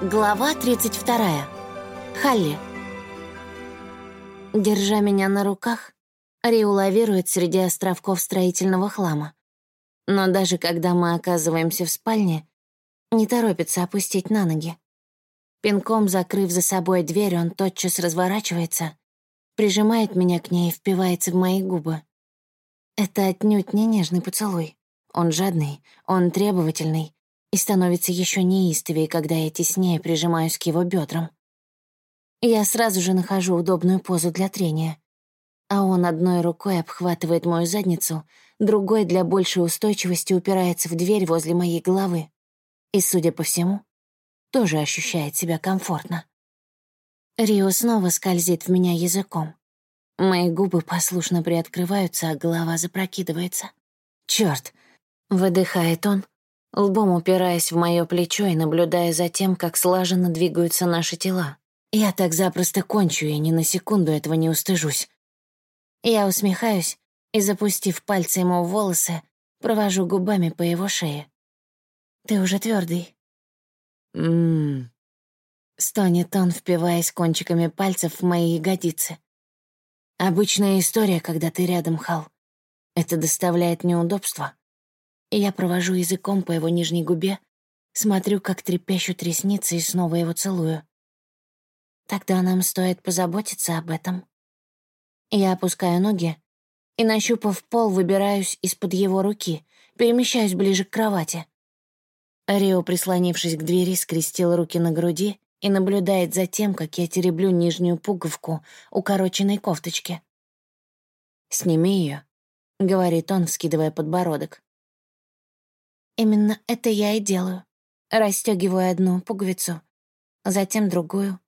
Глава 32. Халли. Держа меня на руках, Риу лавирует среди островков строительного хлама. Но даже когда мы оказываемся в спальне, не торопится опустить на ноги. Пинком закрыв за собой дверь, он тотчас разворачивается, прижимает меня к ней и впивается в мои губы. Это отнюдь не нежный поцелуй. Он жадный, он требовательный, и становится еще неистовее, когда я теснее прижимаюсь к его бедрам. Я сразу же нахожу удобную позу для трения, а он одной рукой обхватывает мою задницу, другой для большей устойчивости упирается в дверь возле моей головы. И, судя по всему, тоже ощущает себя комфортно. Рио снова скользит в меня языком. Мои губы послушно приоткрываются, а голова запрокидывается. Черт! выдыхает он, лбом упираясь в мое плечо и наблюдая за тем, как слаженно двигаются наши тела. Я так запросто кончу и ни на секунду этого не устыжусь. Я усмехаюсь и, запустив пальцы ему в волосы, провожу губами по его шее. «Ты уже твердый. «Ммм...» Стонет он, впиваясь кончиками пальцев в мои ягодицы. Обычная история, когда ты рядом, Хал. Это доставляет неудобства я провожу языком по его нижней губе, смотрю, как трепещут ресницы и снова его целую. Тогда нам стоит позаботиться об этом. Я опускаю ноги и, нащупав пол, выбираюсь из-под его руки, перемещаюсь ближе к кровати. Рио, прислонившись к двери, скрестил руки на груди и наблюдает за тем, как я тереблю нижнюю пуговку укороченной кофточки. «Сними ее, говорит он, скидывая подбородок. Именно это я и делаю. Растёгиваю одну пуговицу, затем другую.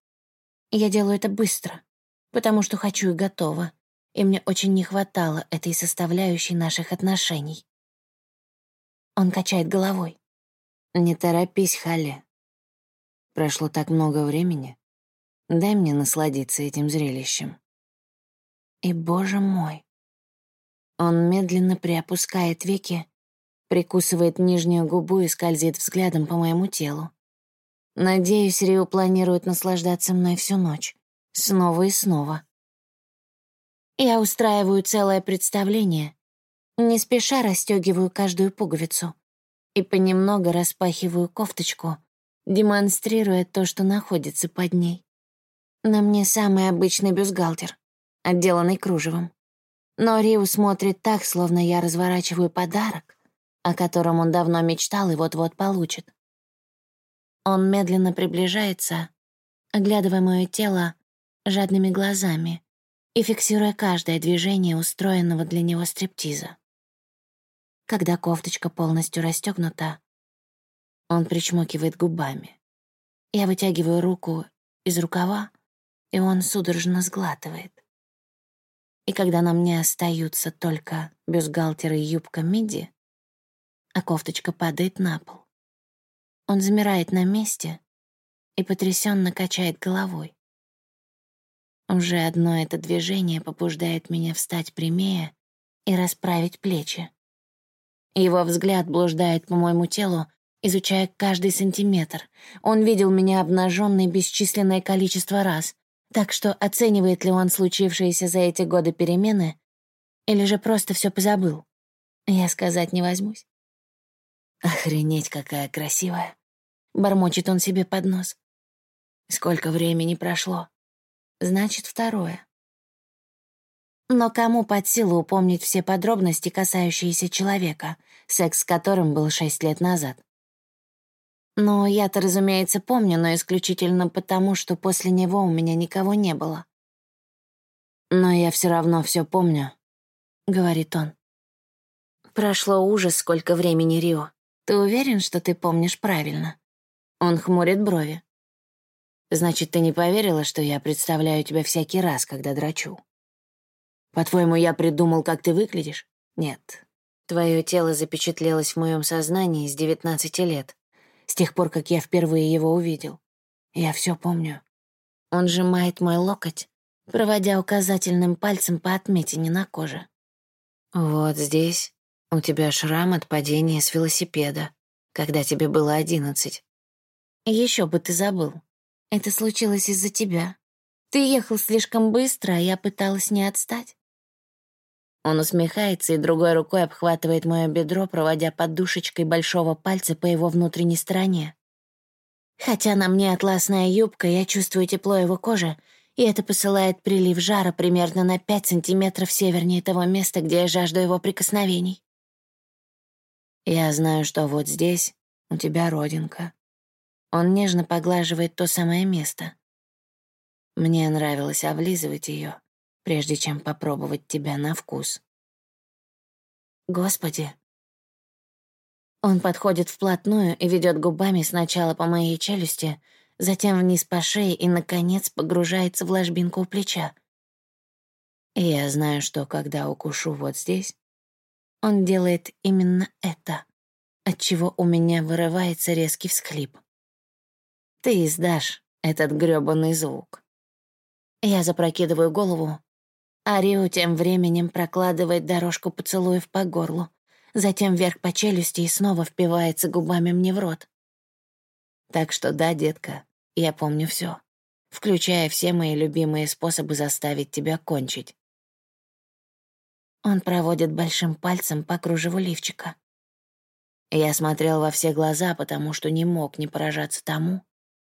Я делаю это быстро, потому что хочу и готова, и мне очень не хватало этой составляющей наших отношений. Он качает головой. «Не торопись, Халли. Прошло так много времени. Дай мне насладиться этим зрелищем». И, боже мой, он медленно приопускает веки, прикусывает нижнюю губу и скользит взглядом по моему телу. Надеюсь, Рио планирует наслаждаться мной всю ночь. Снова и снова. Я устраиваю целое представление. Не спеша расстегиваю каждую пуговицу и понемногу распахиваю кофточку, демонстрируя то, что находится под ней. На мне самый обычный бюстгальтер, отделанный кружевом. Но Рио смотрит так, словно я разворачиваю подарок, о котором он давно мечтал и вот-вот получит. Он медленно приближается, оглядывая мое тело жадными глазами и фиксируя каждое движение устроенного для него стриптиза. Когда кофточка полностью расстегнута, он причмокивает губами. Я вытягиваю руку из рукава, и он судорожно сглатывает. И когда на мне остаются только бюстгальтер и юбка миди, а кофточка падает на пол. Он замирает на месте и потрясенно качает головой. Уже одно это движение побуждает меня встать прямее и расправить плечи. Его взгляд блуждает по моему телу, изучая каждый сантиметр. Он видел меня обнаженной бесчисленное количество раз, так что оценивает ли он случившиеся за эти годы перемены или же просто все позабыл. Я сказать не возьмусь. Охренеть, какая красивая. Бормочет он себе под нос. Сколько времени прошло? Значит, второе. Но кому под силу упомнить все подробности, касающиеся человека, секс с которым был шесть лет назад? Но я-то, разумеется, помню, но исключительно потому, что после него у меня никого не было. «Но я все равно все помню», — говорит он. Прошло ужас, сколько времени, Рио. Ты уверен, что ты помнишь правильно?» Он хмурит брови. «Значит, ты не поверила, что я представляю тебя всякий раз, когда драчу? По-твоему, я придумал, как ты выглядишь? Нет. Твое тело запечатлелось в моем сознании с девятнадцати лет, с тех пор, как я впервые его увидел. Я все помню. Он сжимает мой локоть, проводя указательным пальцем по отметине на коже. Вот здесь у тебя шрам от падения с велосипеда, когда тебе было одиннадцать. Еще бы ты забыл. Это случилось из-за тебя. Ты ехал слишком быстро, а я пыталась не отстать. Он усмехается и другой рукой обхватывает мое бедро, проводя подушечкой большого пальца по его внутренней стороне. Хотя на мне атласная юбка, я чувствую тепло его кожи, и это посылает прилив жара примерно на 5 сантиметров севернее того места, где я жажду его прикосновений. Я знаю, что вот здесь у тебя родинка. Он нежно поглаживает то самое место. Мне нравилось облизывать ее, прежде чем попробовать тебя на вкус. Господи. Он подходит вплотную и ведет губами сначала по моей челюсти, затем вниз по шее и, наконец, погружается в ложбинку у плеча. я знаю, что когда укушу вот здесь, он делает именно это, отчего у меня вырывается резкий всхлип. Ты издашь этот грёбаный звук. Я запрокидываю голову, а Рио тем временем прокладывает дорожку поцелуев по горлу, затем вверх по челюсти и снова впивается губами мне в рот. Так что да, детка, я помню все, включая все мои любимые способы заставить тебя кончить. Он проводит большим пальцем по кружеву лифчика. Я смотрел во все глаза, потому что не мог не поражаться тому,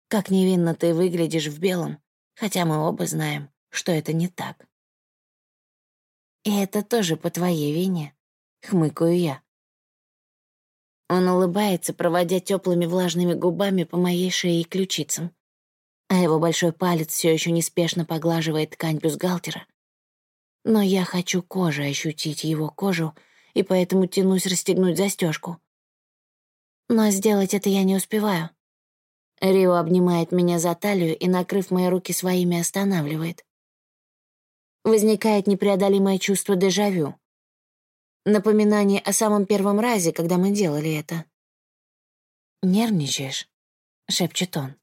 как невинно ты выглядишь в белом, хотя мы оба знаем, что это не так. И это тоже по твоей вине, хмыкаю я. Он улыбается, проводя теплыми влажными губами по моей шее и ключицам, а его большой палец все еще неспешно поглаживает ткань бюстгальтера. Но я хочу кожей ощутить его кожу, и поэтому тянусь расстегнуть застежку. Но сделать это я не успеваю. Рио обнимает меня за талию и, накрыв мои руки своими, останавливает. Возникает непреодолимое чувство дежавю. Напоминание о самом первом разе, когда мы делали это. «Нервничаешь?» — шепчет он.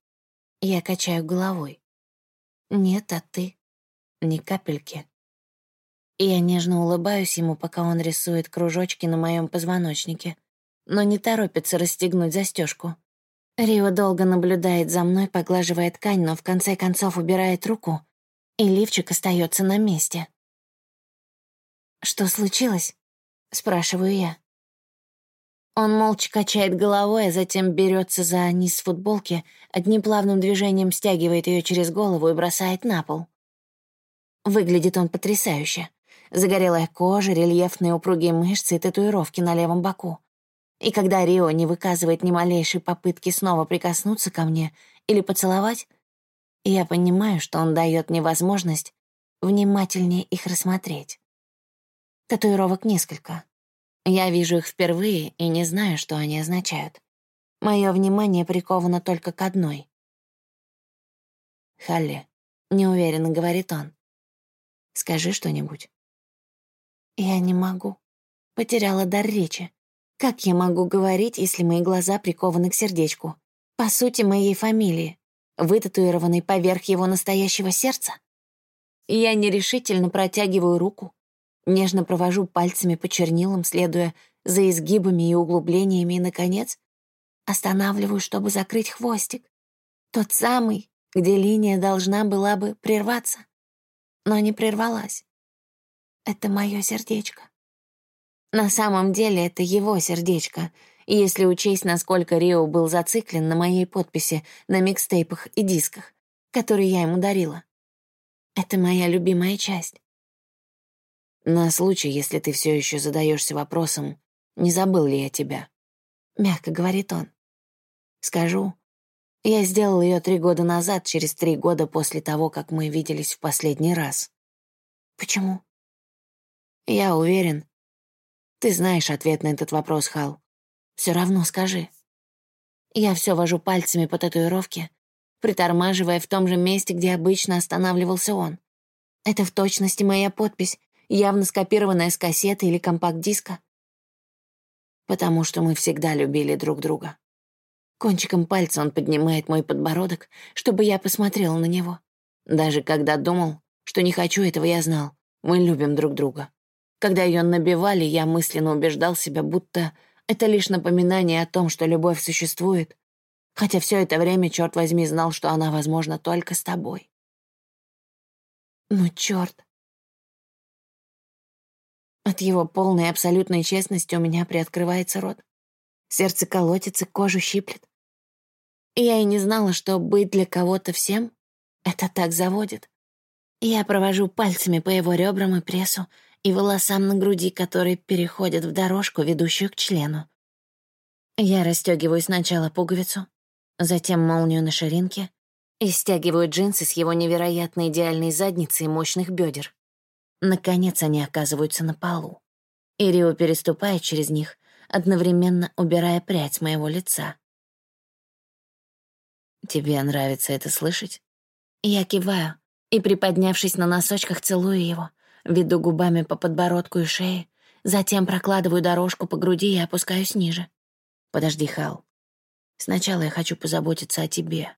Я качаю головой. «Нет, а ты?» «Ни капельки». Я нежно улыбаюсь ему, пока он рисует кружочки на моем позвоночнике, но не торопится расстегнуть застежку. Рио долго наблюдает за мной, поглаживая ткань, но в конце концов убирает руку, и лифчик остается на месте. «Что случилось?» — спрашиваю я. Он молча качает головой, а затем берется за низ футболки, одним плавным движением стягивает ее через голову и бросает на пол. Выглядит он потрясающе. Загорелая кожа, рельефные упругие мышцы и татуировки на левом боку. И когда Рио не выказывает ни малейшей попытки снова прикоснуться ко мне или поцеловать, я понимаю, что он дает мне возможность внимательнее их рассмотреть. Татуировок несколько. Я вижу их впервые и не знаю, что они означают. Мое внимание приковано только к одной. «Халли», — неуверенно говорит он, — «скажи что-нибудь». Я не могу. Потеряла дар речи. Как я могу говорить, если мои глаза прикованы к сердечку? По сути, моей фамилии, вытатуированной поверх его настоящего сердца. Я нерешительно протягиваю руку, нежно провожу пальцами по чернилам, следуя за изгибами и углублениями, и, наконец, останавливаю, чтобы закрыть хвостик. Тот самый, где линия должна была бы прерваться, но не прервалась. Это мое сердечко. На самом деле это его сердечко, если учесть, насколько Рио был зациклен на моей подписи на микстейпах и дисках, которые я ему дарила. Это моя любимая часть. На случай, если ты все еще задаешься вопросом, не забыл ли я тебя, мягко говорит он. Скажу, я сделал ее три года назад, через три года после того, как мы виделись в последний раз. Почему? Я уверен, ты знаешь ответ на этот вопрос, Хал. Все равно скажи. Я все вожу пальцами по татуировке, притормаживая в том же месте, где обычно останавливался он. Это в точности моя подпись, явно скопированная с кассеты или компакт-диска. Потому что мы всегда любили друг друга. Кончиком пальца он поднимает мой подбородок, чтобы я посмотрела на него. Даже когда думал, что не хочу этого, я знал. Мы любим друг друга. Когда ее набивали, я мысленно убеждал себя, будто это лишь напоминание о том, что любовь существует, Хотя все это время, черт возьми, знал, что она, возможно, только с тобой. Ну, черт. От его полной абсолютной честности у меня приоткрывается рот. Сердце колотится, кожу щиплет. И я и не знала, что быть для кого-то всем — это так заводит. Я провожу пальцами по его ребрам и прессу и волосам на груди, которые переходят в дорожку, ведущую к члену. Я расстегиваю сначала пуговицу, затем молнию на ширинке и стягиваю джинсы с его невероятно идеальной задницы и мощных бедер. Наконец они оказываются на полу. И Рио переступает через них, одновременно убирая прядь с моего лица. «Тебе нравится это слышать?» Я киваю и, приподнявшись на носочках, целую его, веду губами по подбородку и шее, затем прокладываю дорожку по груди и опускаюсь ниже. «Подожди, Хал. Сначала я хочу позаботиться о тебе».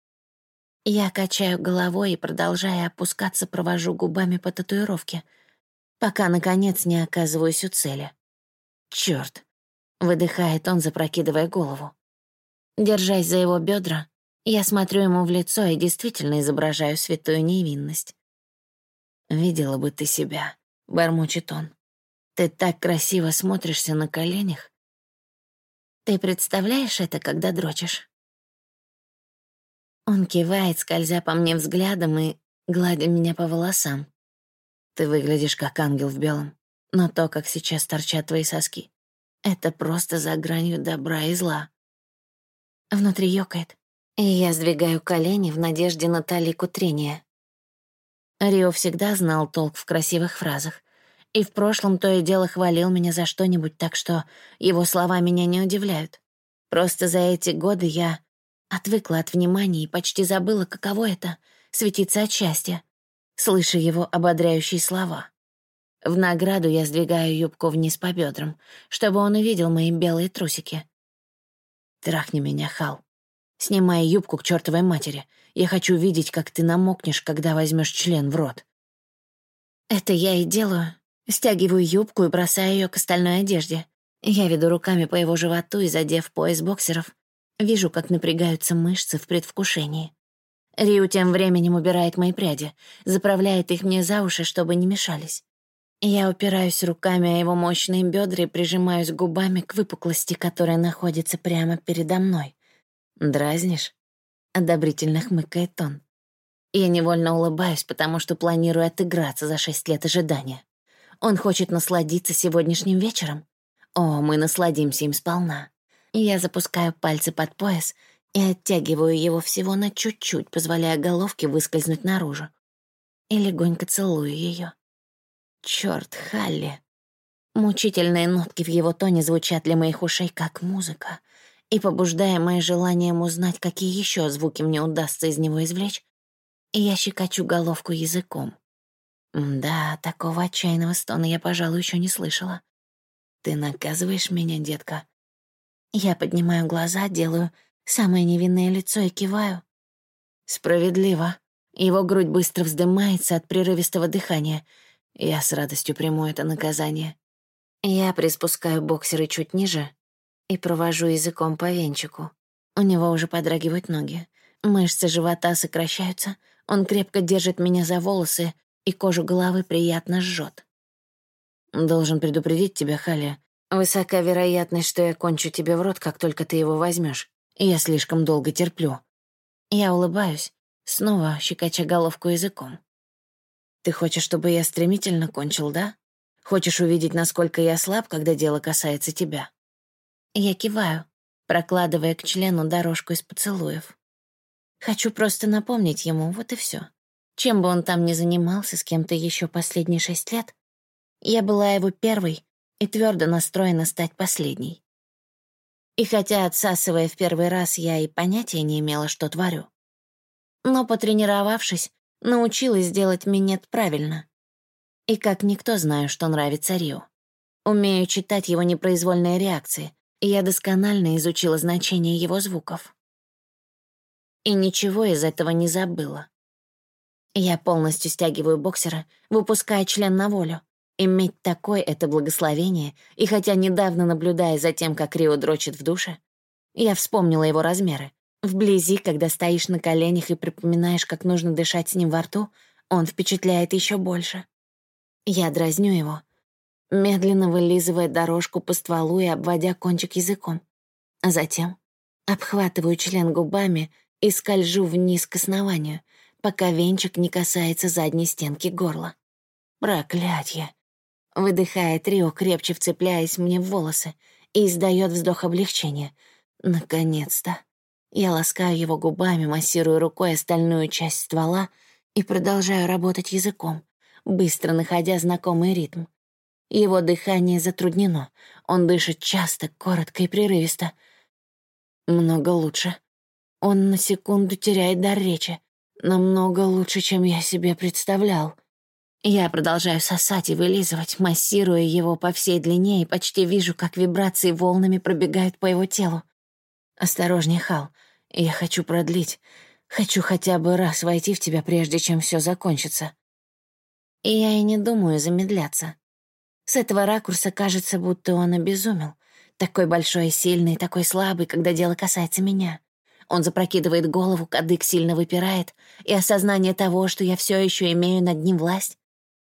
Я качаю головой и, продолжая опускаться, провожу губами по татуировке, пока, наконец, не оказываюсь у цели. Черт! выдыхает он, запрокидывая голову. Держась за его бедра, я смотрю ему в лицо и действительно изображаю святую невинность. «Видела бы ты себя», — бормочет он. «Ты так красиво смотришься на коленях». «Ты представляешь это, когда дрочишь?» Он кивает, скользя по мне взглядом и гладя меня по волосам. «Ты выглядишь как ангел в белом, но то, как сейчас торчат твои соски, это просто за гранью добра и зла». Внутри ёкает. И я сдвигаю колени в надежде на талику трения. Рио всегда знал толк в красивых фразах. И в прошлом то и дело хвалил меня за что-нибудь, так что его слова меня не удивляют. Просто за эти годы я отвыкла от внимания и почти забыла, каково это — светиться от счастья, слыша его ободряющие слова. В награду я сдвигаю юбку вниз по бедрам, чтобы он увидел мои белые трусики. «Трахни меня, Хал», Снимай юбку к чертовой матери. Я хочу видеть, как ты намокнешь, когда возьмешь член в рот. Это я и делаю. Стягиваю юбку и бросаю ее к остальной одежде. Я веду руками по его животу и, задев пояс боксеров, вижу, как напрягаются мышцы в предвкушении. Риу тем временем убирает мои пряди, заправляет их мне за уши, чтобы не мешались. Я упираюсь руками о его мощные бедра и прижимаюсь губами к выпуклости, которая находится прямо передо мной. «Дразнишь?» — одобрительно хмыкает он. Я невольно улыбаюсь, потому что планирую отыграться за шесть лет ожидания. Он хочет насладиться сегодняшним вечером. О, мы насладимся им сполна. Я запускаю пальцы под пояс и оттягиваю его всего на чуть-чуть, позволяя головке выскользнуть наружу. И легонько целую ее. Черт, Халли. Мучительные нотки в его тоне звучат для моих ушей как музыка — и побуждаемое желанием узнать, какие еще звуки мне удастся из него извлечь, я щекочу головку языком. Да, такого отчаянного стона я, пожалуй, еще не слышала. Ты наказываешь меня, детка? Я поднимаю глаза, делаю самое невинное лицо и киваю. Справедливо. Его грудь быстро вздымается от прерывистого дыхания. Я с радостью приму это наказание. Я приспускаю боксеры чуть ниже, и провожу языком по венчику. У него уже подрагивают ноги. Мышцы живота сокращаются, он крепко держит меня за волосы, и кожу головы приятно жжет. «Должен предупредить тебя, Халя. Высока вероятность, что я кончу тебе в рот, как только ты его возьмешь. Я слишком долго терплю». Я улыбаюсь, снова щекоча головку языком. «Ты хочешь, чтобы я стремительно кончил, да? Хочешь увидеть, насколько я слаб, когда дело касается тебя?» Я киваю, прокладывая к члену дорожку из поцелуев. Хочу просто напомнить ему, вот и все. Чем бы он там ни занимался с кем-то еще последние шесть лет, я была его первой и твердо настроена стать последней. И хотя, отсасывая в первый раз, я и понятия не имела, что творю, но, потренировавшись, научилась делать минет правильно. И как никто знаю, что нравится Рио. Умею читать его непроизвольные реакции, я досконально изучила значение его звуков. И ничего из этого не забыла. Я полностью стягиваю боксера, выпуская член на волю. Иметь такое — это благословение, и хотя недавно, наблюдая за тем, как Рио дрочит в душе, я вспомнила его размеры, Вблизи, когда стоишь на коленях и припоминаешь, как нужно дышать с ним во рту, он впечатляет еще больше. Я дразню его, медленно вылизывая дорожку по стволу и обводя кончик языком. А затем обхватываю член губами и скольжу вниз к основанию, пока венчик не касается задней стенки горла. Проклятье! Выдыхает Рио, крепче вцепляясь мне в волосы, и издает вздох облегчения. Наконец-то. Я ласкаю его губами, массирую рукой остальную часть ствола и продолжаю работать языком, быстро находя знакомый ритм. Его дыхание затруднено. Он дышит часто, коротко и прерывисто. Много лучше. Он на секунду теряет дар речи. Намного лучше, чем я себе представлял. Я продолжаю сосать и вылизывать, массируя его по всей длине и почти вижу, как вибрации волнами пробегают по его телу. Осторожнее, Хал. Я хочу продлить. Хочу хотя бы раз войти в тебя, прежде чем все закончится. И я и не думаю замедляться. С этого ракурса кажется, будто он обезумел. Такой большой и сильный, такой слабый, когда дело касается меня. Он запрокидывает голову, кадык сильно выпирает, и осознание того, что я все еще имею над ним власть,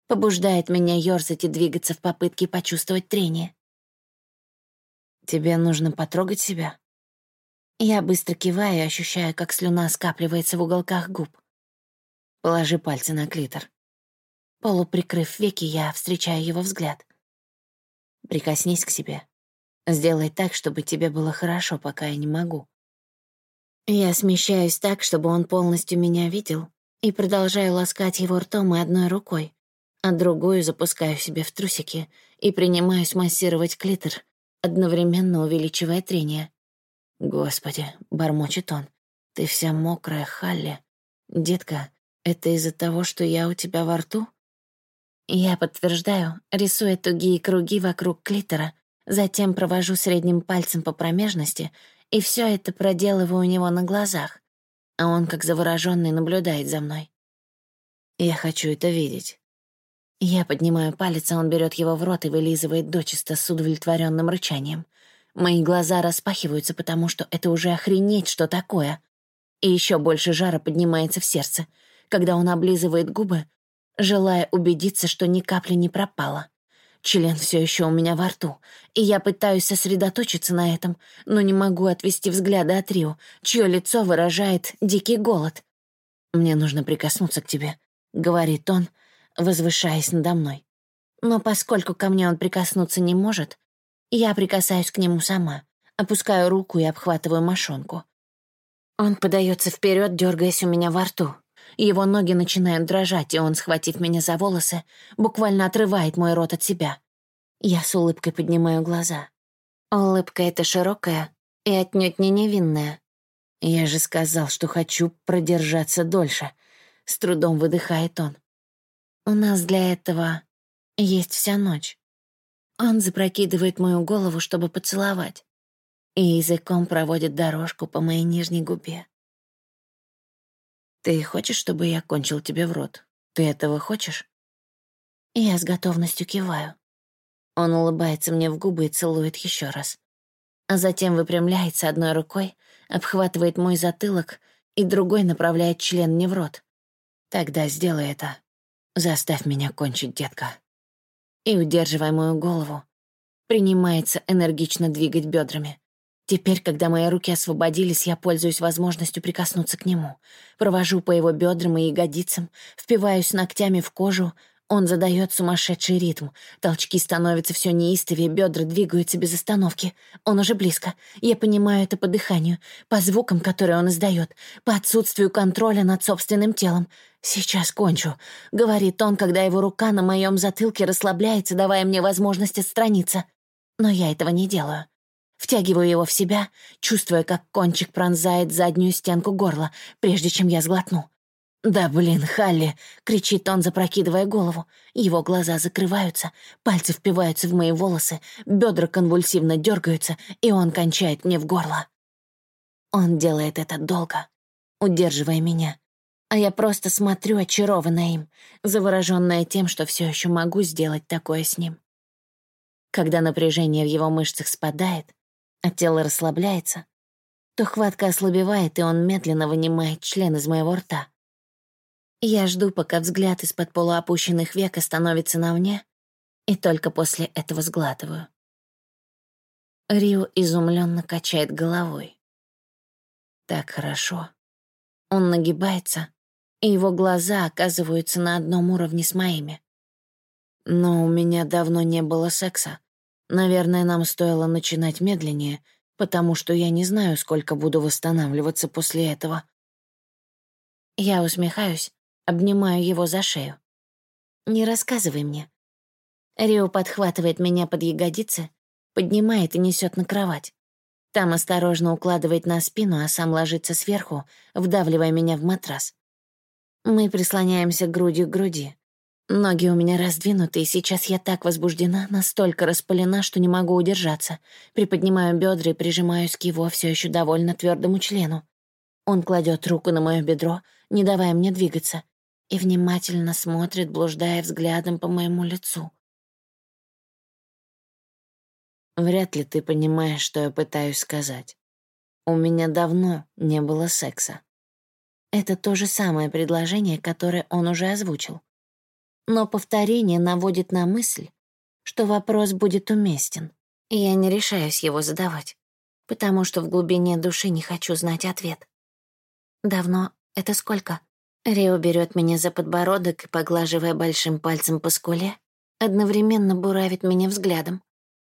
побуждает меня ёрзать и двигаться в попытке почувствовать трение. «Тебе нужно потрогать себя?» Я быстро киваю и ощущаю, как слюна скапливается в уголках губ. Положи пальцы на клитор. Полуприкрыв веки, я встречаю его взгляд. Прикоснись к себе. Сделай так, чтобы тебе было хорошо, пока я не могу. Я смещаюсь так, чтобы он полностью меня видел, и продолжаю ласкать его ртом и одной рукой, а другую запускаю себе в трусики и принимаюсь массировать клитор, одновременно увеличивая трение. «Господи», — бормочет он, — «ты вся мокрая, Халли. Детка, это из-за того, что я у тебя во рту?» Я подтверждаю, рисуя тугие круги вокруг клитора, затем провожу средним пальцем по промежности, и все это проделываю у него на глазах, а он, как завороженный, наблюдает за мной. Я хочу это видеть. Я поднимаю палец, а он берет его в рот и вылизывает дочисто с удовлетворенным рычанием. Мои глаза распахиваются, потому что это уже охренеть, что такое. И еще больше жара поднимается в сердце, когда он облизывает губы, желая убедиться, что ни капли не пропало. Член все еще у меня во рту, и я пытаюсь сосредоточиться на этом, но не могу отвести взгляда от Рио, чье лицо выражает дикий голод. «Мне нужно прикоснуться к тебе», — говорит он, возвышаясь надо мной. Но поскольку ко мне он прикоснуться не может, я прикасаюсь к нему сама, опускаю руку и обхватываю мошонку. Он подается вперед, дергаясь у меня во рту, его ноги начинают дрожать, и он, схватив меня за волосы, буквально отрывает мой рот от себя. Я с улыбкой поднимаю глаза. Улыбка эта широкая и отнюдь не невинная. Я же сказал, что хочу продержаться дольше. С трудом выдыхает он. У нас для этого есть вся ночь. Он запрокидывает мою голову, чтобы поцеловать, и языком проводит дорожку по моей нижней губе. «Ты хочешь, чтобы я кончил тебе в рот? Ты этого хочешь?» Я с готовностью киваю. Он улыбается мне в губы и целует еще раз. А затем выпрямляется одной рукой, обхватывает мой затылок и другой направляет член мне в рот. «Тогда сделай это. Заставь меня кончить, детка». И, удерживая мою голову, принимается энергично двигать бедрами. Теперь, когда мои руки освободились, я пользуюсь возможностью прикоснуться к нему. Провожу по его бедрам и ягодицам, впиваюсь ногтями в кожу. Он задает сумасшедший ритм. Толчки становятся все неистовее, бедра двигаются без остановки. Он уже близко. Я понимаю это по дыханию, по звукам, которые он издает, по отсутствию контроля над собственным телом. «Сейчас кончу», — говорит он, когда его рука на моем затылке расслабляется, давая мне возможность отстраниться. Но я этого не делаю. Втягиваю его в себя, чувствуя, как кончик пронзает заднюю стенку горла, прежде чем я сглотну. «Да блин, Халли!» — кричит он, запрокидывая голову. Его глаза закрываются, пальцы впиваются в мои волосы, бедра конвульсивно дергаются, и он кончает мне в горло. Он делает это долго, удерживая меня. А я просто смотрю, очарованная им, завороженная тем, что все еще могу сделать такое с ним. Когда напряжение в его мышцах спадает, а тело расслабляется, то хватка ослабевает, и он медленно вынимает член из моего рта. Я жду, пока взгляд из-под полуопущенных век становится на мне, и только после этого сглатываю. Рио изумленно качает головой. Так хорошо. Он нагибается, и его глаза оказываются на одном уровне с моими. Но у меня давно не было секса. Наверное, нам стоило начинать медленнее, потому что я не знаю, сколько буду восстанавливаться после этого. Я усмехаюсь, обнимаю его за шею. «Не рассказывай мне». Рио подхватывает меня под ягодицы, поднимает и несет на кровать. Там осторожно укладывает на спину, а сам ложится сверху, вдавливая меня в матрас. Мы прислоняемся грудью к груди. Ноги у меня раздвинуты, и сейчас я так возбуждена, настолько распалена, что не могу удержаться. Приподнимаю бедра и прижимаюсь к его все еще довольно твердому члену. Он кладет руку на мое бедро, не давая мне двигаться, и внимательно смотрит, блуждая взглядом по моему лицу. Вряд ли ты понимаешь, что я пытаюсь сказать. У меня давно не было секса. Это то же самое предложение, которое он уже озвучил. Но повторение наводит на мысль, что вопрос будет уместен, и я не решаюсь его задавать, потому что в глубине души не хочу знать ответ. «Давно? Это сколько?» Рио берет меня за подбородок и, поглаживая большим пальцем по скуле, одновременно буравит меня взглядом.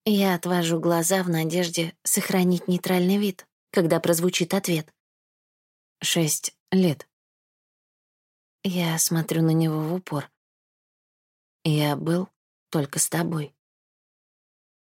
Я отвожу глаза в надежде сохранить нейтральный вид, когда прозвучит ответ. «Шесть лет». Я смотрю на него в упор. Я был только с тобой.